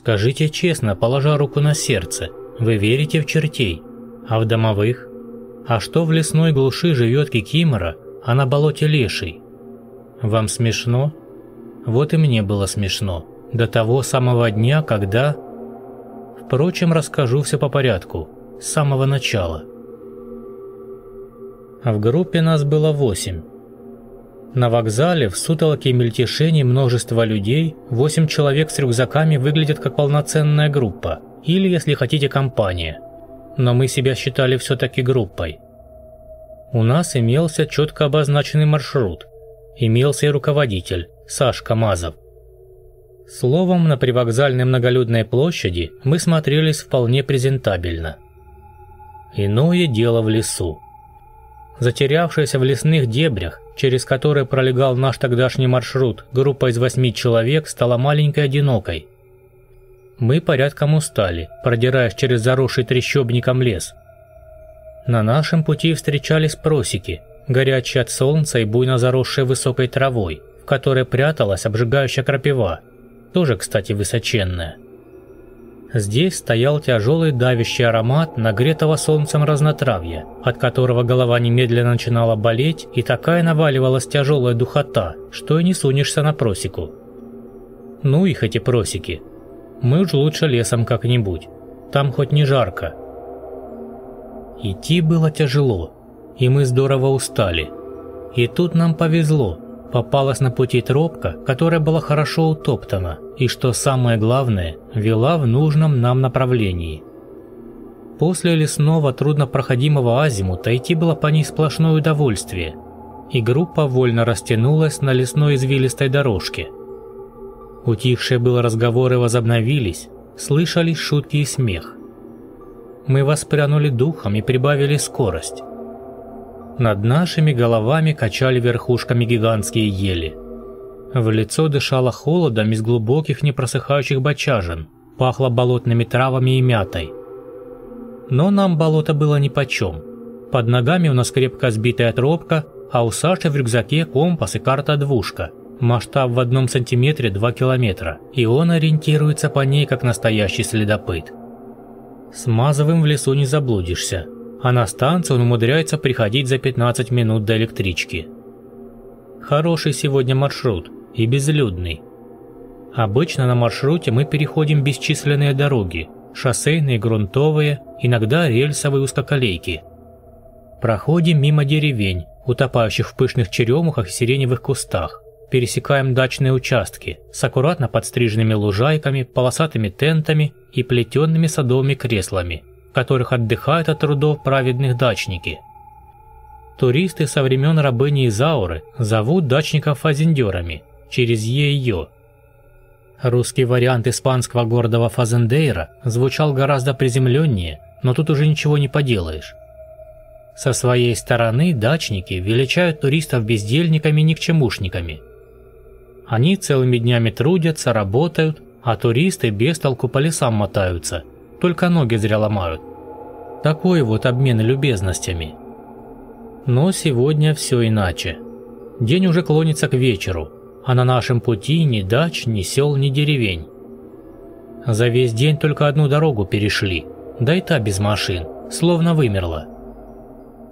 Скажите честно, положа руку на сердце, вы верите в чертей? А в домовых? А что в лесной глуши живет кикимора, а на болоте леший? Вам смешно? Вот и мне было смешно. До того самого дня, когда... Впрочем, расскажу все по порядку, с самого начала. В группе нас было восемь. На вокзале в сутолоке и мельтешении множества людей, восемь человек с рюкзаками выглядят как полноценная группа, или, если хотите, компания. Но мы себя считали все-таки группой. У нас имелся четко обозначенный маршрут, имелся и руководитель, Сашка Мазов. Словом, на привокзальной многолюдной площади мы смотрелись вполне презентабельно. Иное дело в лесу. Затерявшаяся в лесных дебрях, через которые пролегал наш тогдашний маршрут, группа из восьми человек стала маленькой одинокой. Мы порядком устали, продираясь через заросший трещобником лес. На нашем пути встречались просеки, горячие от солнца и буйно заросшие высокой травой, в которой пряталась обжигающая крапива, тоже, кстати, высоченная. Здесь стоял тяжелый давящий аромат нагретого солнцем разнотравья, от которого голова немедленно начинала болеть, и такая наваливалась тяжелая духота, что и не сунешься на просеку. Ну их эти просеки. Мы уж лучше лесом как-нибудь. Там хоть не жарко. Идти было тяжело, и мы здорово устали. И тут нам повезло – Попалась на пути тропка, которая была хорошо утоптана и, что самое главное, вела в нужном нам направлении. После лесного труднопроходимого азимута идти было по ней сплошное удовольствие, и группа вольно растянулась на лесной извилистой дорожке. Утихшие было разговоры возобновились, слышались шутки и смех. Мы воспрянули духом и прибавили скорость. Над нашими головами качали верхушками гигантские ели. В лицо дышало холодом из глубоких непросыхающих бочажин, пахло болотными травами и мятой. Но нам болото было нипочем. Под ногами у нас крепко сбитая тропка, а у Саши в рюкзаке компас и карта-двушка. Масштаб в одном сантиметре 2 километра, и он ориентируется по ней, как настоящий следопыт. С Мазовым в лесу не заблудишься а на станцию он умудряется приходить за 15 минут до электрички. Хороший сегодня маршрут и безлюдный. Обычно на маршруте мы переходим бесчисленные дороги, шоссейные, грунтовые, иногда рельсовые узкоколейки. Проходим мимо деревень, утопающих в пышных черемухах и сиреневых кустах. Пересекаем дачные участки с аккуратно подстриженными лужайками, полосатыми тентами и плетенными садовыми креслами – которых отдыхают от трудов праведных дачники. Туристы со времен рабыни Изауры зовут дачников фазендерами через ее. Русский вариант испанского гордого фазендейра звучал гораздо приземленнее, но тут уже ничего не поделаешь. Со своей стороны дачники величают туристов бездельниками и никчемушниками. Они целыми днями трудятся, работают, а туристы без толку по лесам мотаются – только ноги зря ломают. Такой вот обмен любезностями. Но сегодня все иначе. День уже клонится к вечеру, а на нашем пути ни дач, ни сел, ни деревень. За весь день только одну дорогу перешли, да и та без машин, словно вымерла.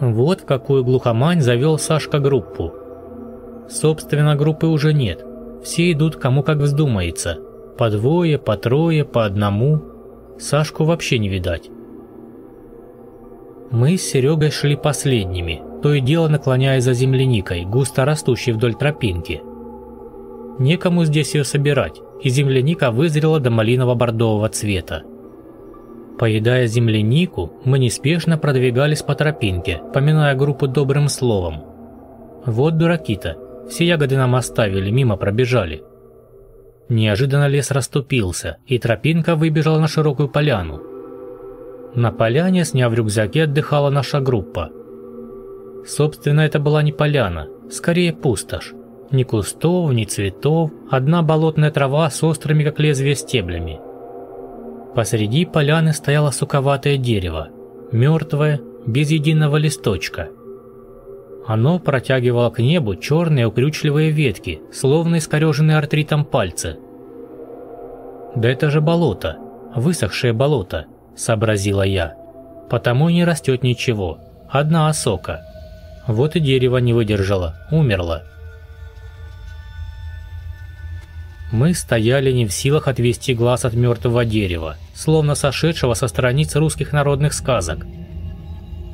Вот в какую глухомань завел Сашка группу. Собственно, группы уже нет, все идут кому как вздумается. По двое, по трое, по одному, Сашку вообще не видать. Мы с Серегой шли последними, то и дело наклоняясь за земляникой, густо растущей вдоль тропинки. Некому здесь ее собирать, и земляника вызрела до малиново-бордового цвета. Поедая землянику, мы неспешно продвигались по тропинке, поминая группу добрым словом. Вот дураки-то, все ягоды нам оставили, мимо пробежали. Неожиданно лес расступился, и тропинка выбежала на широкую поляну. На поляне, сняв рюкзаки, отдыхала наша группа. Собственно, это была не поляна, скорее пустошь. Ни кустов, ни цветов, одна болотная трава с острыми, как лезвие, стеблями. Посреди поляны стояло суковатое дерево, мертвое, без единого листочка. Оно протягивало к небу черные укрючливые ветки, словно искореженные артритом пальцы. «Да это же болото, высохшее болото», – сообразила я. «Потому и не растет ничего, одна осока. Вот и дерево не выдержало, умерло». Мы стояли не в силах отвести глаз от мертвого дерева, словно сошедшего со страниц русских народных сказок.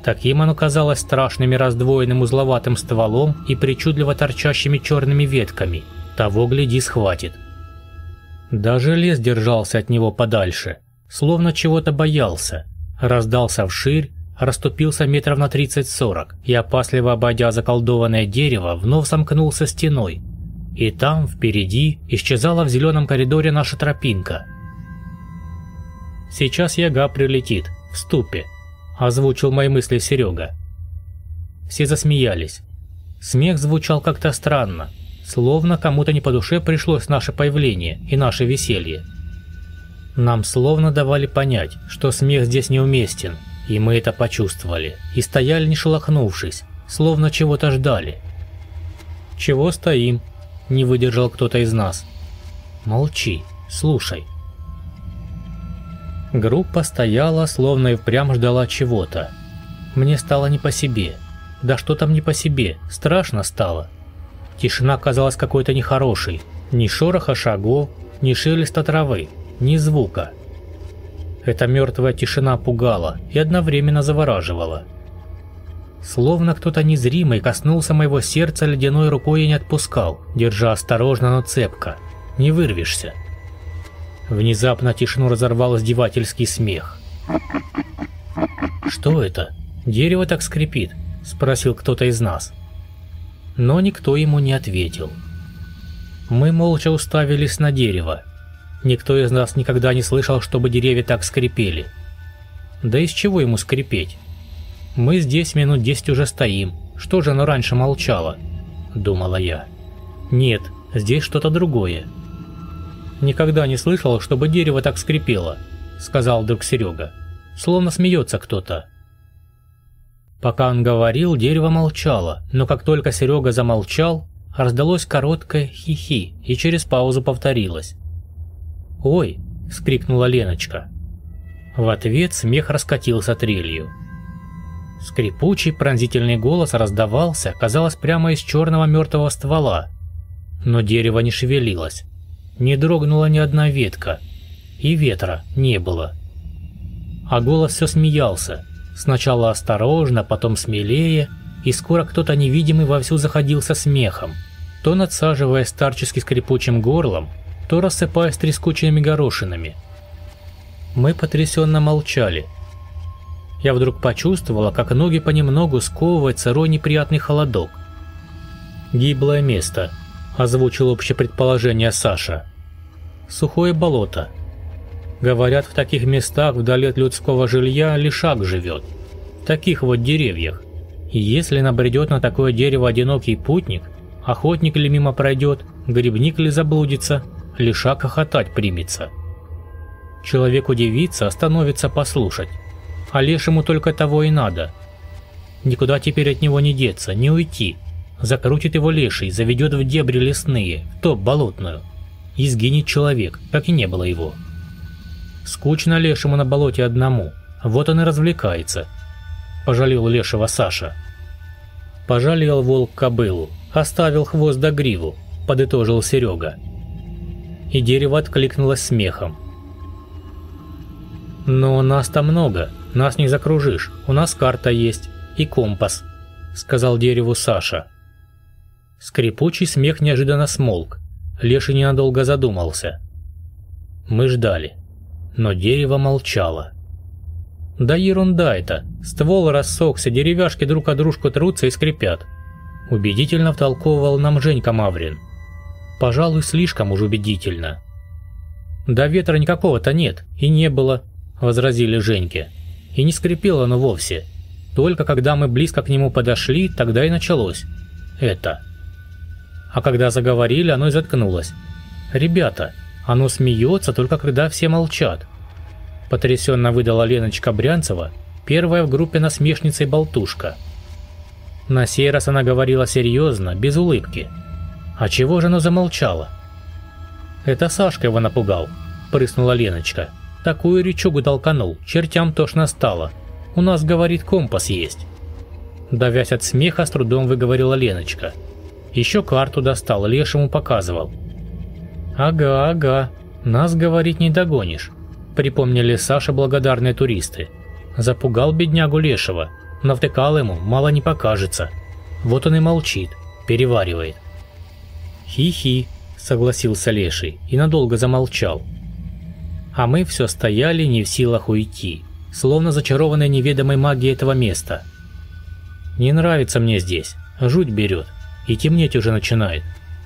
Таким оно казалось страшными раздвоенным узловатым стволом и причудливо торчащими черными ветками. Того, гляди, схватит. Даже лес держался от него подальше, словно чего-то боялся. Раздался вширь, расступился метров на 30-40 и, опасливо обойдя заколдованное дерево, вновь сомкнулся стеной, и там, впереди, исчезала в зеленом коридоре наша тропинка. «Сейчас яга прилетит, в ступе», – озвучил мои мысли Серега. Все засмеялись. Смех звучал как-то странно, словно кому-то не по душе пришлось наше появление и наше веселье. Нам словно давали понять, что смех здесь неуместен, и мы это почувствовали, и стояли не шелохнувшись, словно чего-то ждали. «Чего стоим?» Не выдержал кто-то из нас. Молчи, слушай. Группа стояла, словно и впрямь ждала чего-то. Мне стало не по себе. Да что там не по себе, страшно стало. Тишина казалась какой-то нехорошей. Ни шороха шагов, ни шелеста травы, ни звука. Эта мертвая тишина пугала и одновременно завораживала. Словно кто-то незримый коснулся моего сердца ледяной рукой и не отпускал, держа осторожно, но цепко. Не вырвешься. Внезапно тишину разорвал издевательский смех. «Что это? Дерево так скрипит?» – спросил кто-то из нас. Но никто ему не ответил. Мы молча уставились на дерево. Никто из нас никогда не слышал, чтобы деревья так скрипели. Да из чего ему скрипеть? Мы здесь минут десять уже стоим. Что же оно раньше молчало? Думала я. Нет, здесь что-то другое. Никогда не слышал, чтобы дерево так скрипело, сказал вдруг Серега. Словно смеется кто-то. Пока он говорил, дерево молчало, но как только Серега замолчал, раздалось короткое хихи и через паузу повторилось. «Ой!» – вскрикнула Леночка. В ответ смех раскатился трелью. Скрипучий пронзительный голос раздавался, казалось, прямо из черного мертвого ствола. Но дерево не шевелилось. Не дрогнула ни одна ветка. И ветра не было. А голос все смеялся. Сначала осторожно, потом смелее, и скоро кто-то невидимый вовсю заходился смехом, то надсаживая старчески скрипучим горлом, то рассыпаясь трескучими горошинами. Мы потрясенно молчали – я вдруг почувствовала, как ноги понемногу сковывает сырой неприятный холодок. «Гиблое место», – озвучил общее предположение Саша. «Сухое болото. Говорят, в таких местах вдали от людского жилья лишак живет. В таких вот деревьях. И если набредет на такое дерево одинокий путник, охотник ли мимо пройдет, грибник ли заблудится, лишак хохотать примется. Человек удивится, остановится послушать а лешему только того и надо. Никуда теперь от него не деться, не уйти. Закрутит его леший, заведет в дебри лесные, в топ болотную. И сгинет человек, как и не было его. Скучно лешему на болоте одному, вот он и развлекается. Пожалел лешего Саша. Пожалел волк кобылу, оставил хвост до гриву, подытожил Серега. И дерево откликнулось смехом. «Но нас-то много, нас не закружишь, у нас карта есть и компас», — сказал дереву Саша. Скрипучий смех неожиданно смолк. Леший ненадолго задумался. Мы ждали, но дерево молчало. «Да ерунда это! Ствол рассохся, деревяшки друг о дружку трутся и скрипят», — убедительно втолковывал нам Женька Маврин. «Пожалуй, слишком уж убедительно». «Да ветра никакого-то нет, и не было», — возразили Женьке. И не скрипело оно вовсе. Только когда мы близко к нему подошли, тогда и началось. Это. А когда заговорили, оно и заткнулось. «Ребята, оно смеется только когда все молчат», – потрясенно выдала Леночка Брянцева, первая в группе насмешница и болтушка. На сей раз она говорила серьезно, без улыбки. А чего же оно замолчало? Это Сашка его напугал, – прыснула Леночка. «Такую речугу толканул, чертям тошно стало. У нас, говорит, компас есть». Давясь от смеха, с трудом выговорила Леночка. Еще карту достал, лешему показывал. «Ага, ага, нас, говорит, не догонишь», – припомнили Саша благодарные туристы. Запугал беднягу лешего, навтыкал ему, мало не покажется. Вот он и молчит, переваривает. «Хи-хи», – согласился леший и надолго замолчал. А мы все стояли не в силах уйти, словно зачарованные неведомой магией этого места – не нравится мне здесь. Жуть берет. И темнеть уже начинает.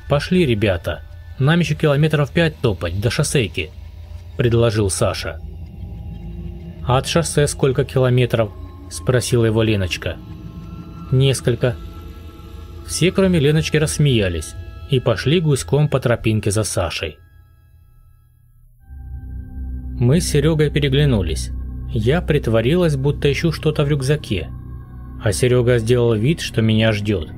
Пошли, ребята. Нам еще километров пять топать до шоссейки, предложил Саша. «А от шоссе сколько километров? спросила его Леночка. Несколько. Все, кроме Леночки, рассмеялись и пошли гуськом по тропинке за Сашей. Мы с Серегой переглянулись. Я притворилась, будто ищу что-то в рюкзаке а Серега сделал вид, что меня ждет.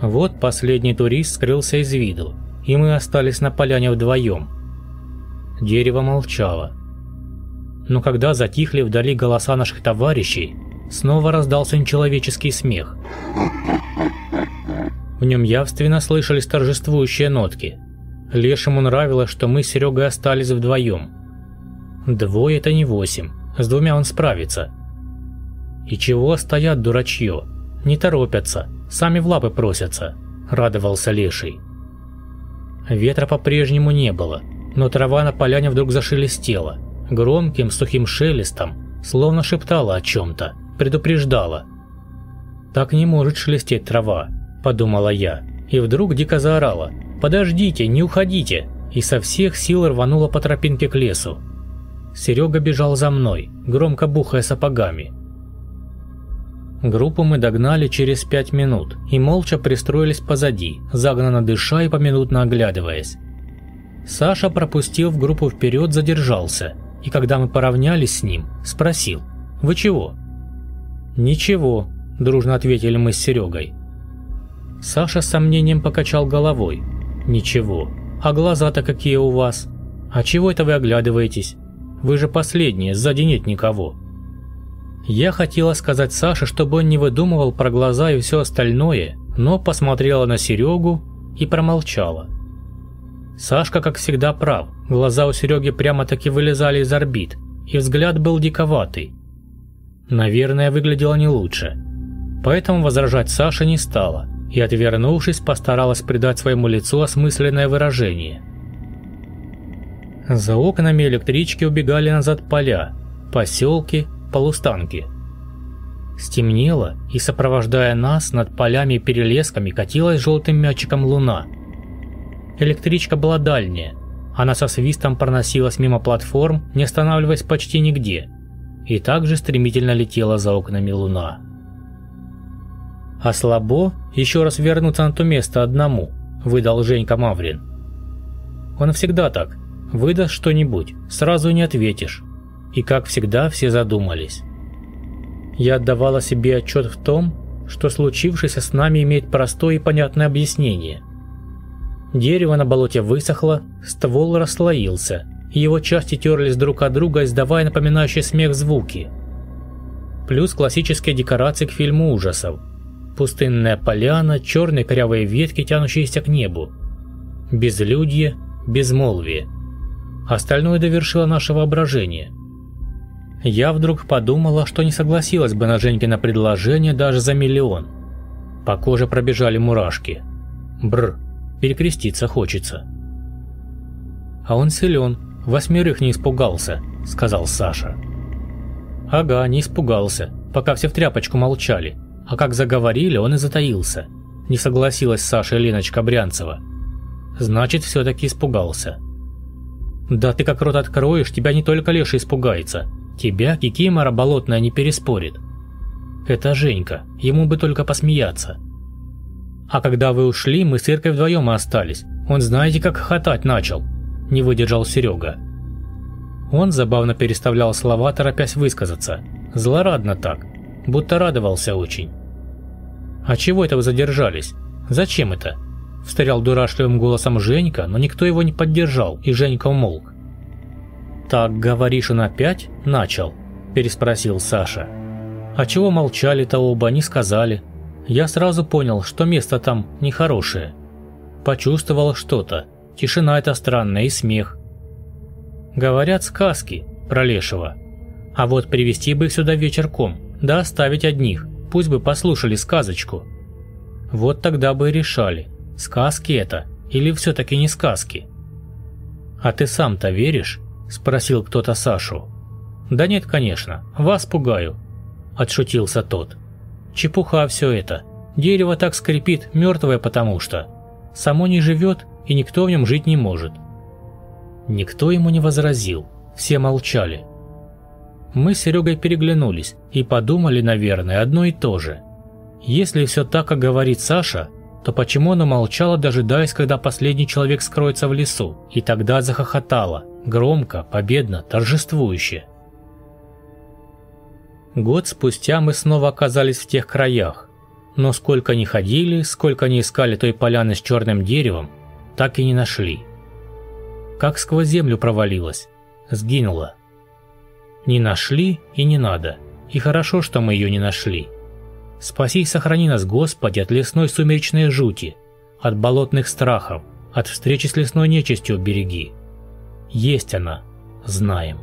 Вот последний турист скрылся из виду, и мы остались на поляне вдвоем. Дерево молчало. Но когда затихли вдали голоса наших товарищей, снова раздался нечеловеческий смех. В нем явственно слышались торжествующие нотки. Лешему нравилось, что мы с Серегой остались вдвоем. Двое – это не восемь, с двумя он справится – «И чего стоят, дурачье? Не торопятся, сами в лапы просятся», – радовался Леший. Ветра по-прежнему не было, но трава на поляне вдруг зашелестела, громким сухим шелестом, словно шептала о чем-то, предупреждала. «Так не может шелестеть трава», – подумала я, и вдруг дико заорала «Подождите, не уходите!» и со всех сил рванула по тропинке к лесу. Серега бежал за мной, громко бухая сапогами – Группу мы догнали через пять минут и молча пристроились позади, загнанно дыша и поминутно оглядываясь. Саша пропустил в группу вперед, задержался, и когда мы поравнялись с ним, спросил «Вы чего?» «Ничего», – дружно ответили мы с Серегой. Саша с сомнением покачал головой. «Ничего. А глаза-то какие у вас? А чего это вы оглядываетесь? Вы же последние, сзади нет никого». Я хотела сказать Саше, чтобы он не выдумывал про глаза и все остальное, но посмотрела на Серегу и промолчала. Сашка, как всегда, прав. Глаза у Сереги прямо-таки вылезали из орбит, и взгляд был диковатый. Наверное, выглядело не лучше. Поэтому возражать Саша не стала, и, отвернувшись, постаралась придать своему лицу осмысленное выражение. За окнами электрички убегали назад поля, поселки полустанки. Стемнело, и сопровождая нас, над полями и перелесками катилась желтым мячиком луна. Электричка была дальняя. Она со свистом проносилась мимо платформ, не останавливаясь почти нигде. И также стремительно летела за окнами луна. «А слабо еще раз вернуться на то место одному», – выдал Женька Маврин. «Он всегда так. Выдаст что-нибудь, сразу не ответишь. И как всегда все задумались. Я отдавала себе отчет в том, что случившееся с нами имеет простое и понятное объяснение. Дерево на болоте высохло, ствол расслоился, и его части терлись друг от друга, издавая напоминающие смех звуки. Плюс классические декорации к фильму ужасов. Пустынная поляна, черные корявые ветки, тянущиеся к небу. Безлюдье, безмолвие. Остальное довершило наше воображение – я вдруг подумала, что не согласилась бы на Женькино предложение даже за миллион. По коже пробежали мурашки. Бр, перекреститься хочется. А он силен, восьмерых не испугался, сказал Саша. Ага, не испугался, пока все в тряпочку молчали. А как заговорили, он и затаился. Не согласилась Саша и Леночка Брянцева. Значит, все-таки испугался. Да ты как рот откроешь, тебя не только Леша испугается, Тебя Кикимора болотная не переспорит. Это Женька, ему бы только посмеяться. А когда вы ушли, мы с Иркой вдвоем остались. Он знаете, как хохотать начал. Не выдержал Серега. Он забавно переставлял слова, торопясь высказаться. Злорадно так, будто радовался очень. «А чего это вы задержались? Зачем это?» Встрял дурашливым голосом Женька, но никто его не поддержал, и Женька умолк. «Так, говоришь, он опять начал?» – переспросил Саша. «А чего молчали-то оба, не сказали? Я сразу понял, что место там нехорошее. Почувствовал что-то. Тишина эта странная и смех. Говорят сказки про Лешего. А вот привести бы их сюда вечерком, да оставить одних, пусть бы послушали сказочку. Вот тогда бы и решали, сказки это или все-таки не сказки. «А ты сам-то веришь?» – спросил кто-то Сашу. «Да нет, конечно, вас пугаю», – отшутился тот. «Чепуха все это. Дерево так скрипит, мертвое потому что. Само не живет, и никто в нем жить не может». Никто ему не возразил, все молчали. Мы с Серегой переглянулись и подумали, наверное, одно и то же. Если все так, как говорит Саша, то почему она молчала, дожидаясь, когда последний человек скроется в лесу, и тогда захохотала, громко, победно, торжествующе? Год спустя мы снова оказались в тех краях, но сколько ни ходили, сколько ни искали той поляны с черным деревом, так и не нашли. Как сквозь землю провалилась, сгинула. Не нашли и не надо, и хорошо, что мы ее не нашли. Спаси и сохрани нас, Господи, от лесной сумеречной жути, от болотных страхов, от встречи с лесной нечистью береги. Есть она, знаем.